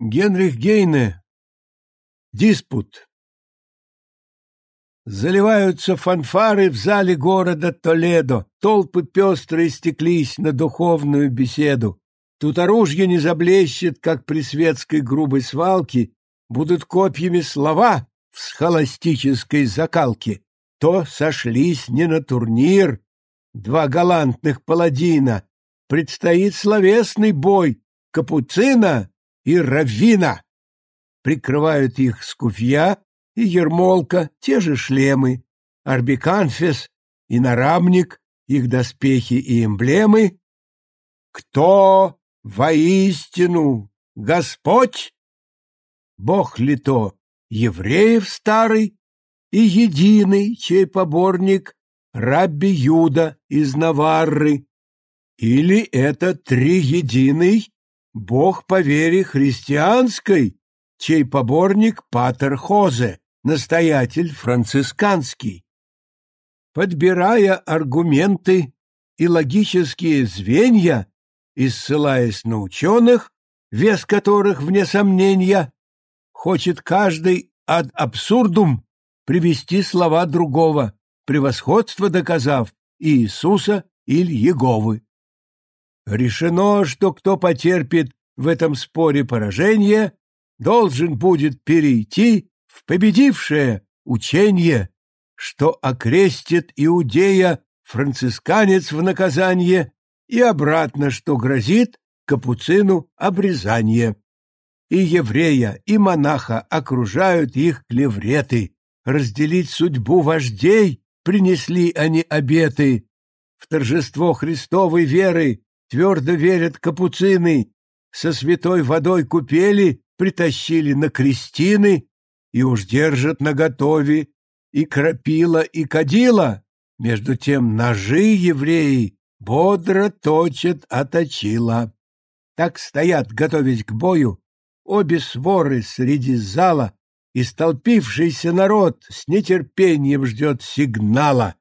Генрих Гейне. Диспут. Заливаются фанфары в зале города Толедо. Толпы пестрые стеклись на духовную беседу. Тут оружие не заблещет, как при светской грубой свалке. Будут копьями слова в схоластической закалке. То сошлись не на турнир. Два галантных паладина. Предстоит словесный бой. Капуцина и раввина. Прикрывают их скуфья и ермолка, те же шлемы, арбиканфес и нарамник, их доспехи и эмблемы. Кто воистину Господь? Бог ли то евреев старый и единый, чей поборник Рабби Юда из Наварры? Или это триединый Бог по вере христианской, чей поборник Патер Хозе, настоятель францисканский. Подбирая аргументы и логические звенья, и ссылаясь на ученых, вес которых, вне сомнения, хочет каждый ad абсурдум привести слова другого, превосходство доказав Иисуса или Еговы. Решено, что кто потерпит в этом споре поражение, должен будет перейти в победившее учение, что окрестит Иудея францисканец в наказание и обратно, что грозит капуцину обрезание. И еврея, и монаха окружают их клевреты. Разделить судьбу вождей принесли они обеты. В торжество Христовой веры твердо верят капуцины, со святой водой купели притащили на крестины и уж держат наготове и крапила, и кадила. Между тем ножи евреи бодро точат оточила. Так стоят, готовясь к бою, обе своры среди зала, и столпившийся народ с нетерпением ждет сигнала.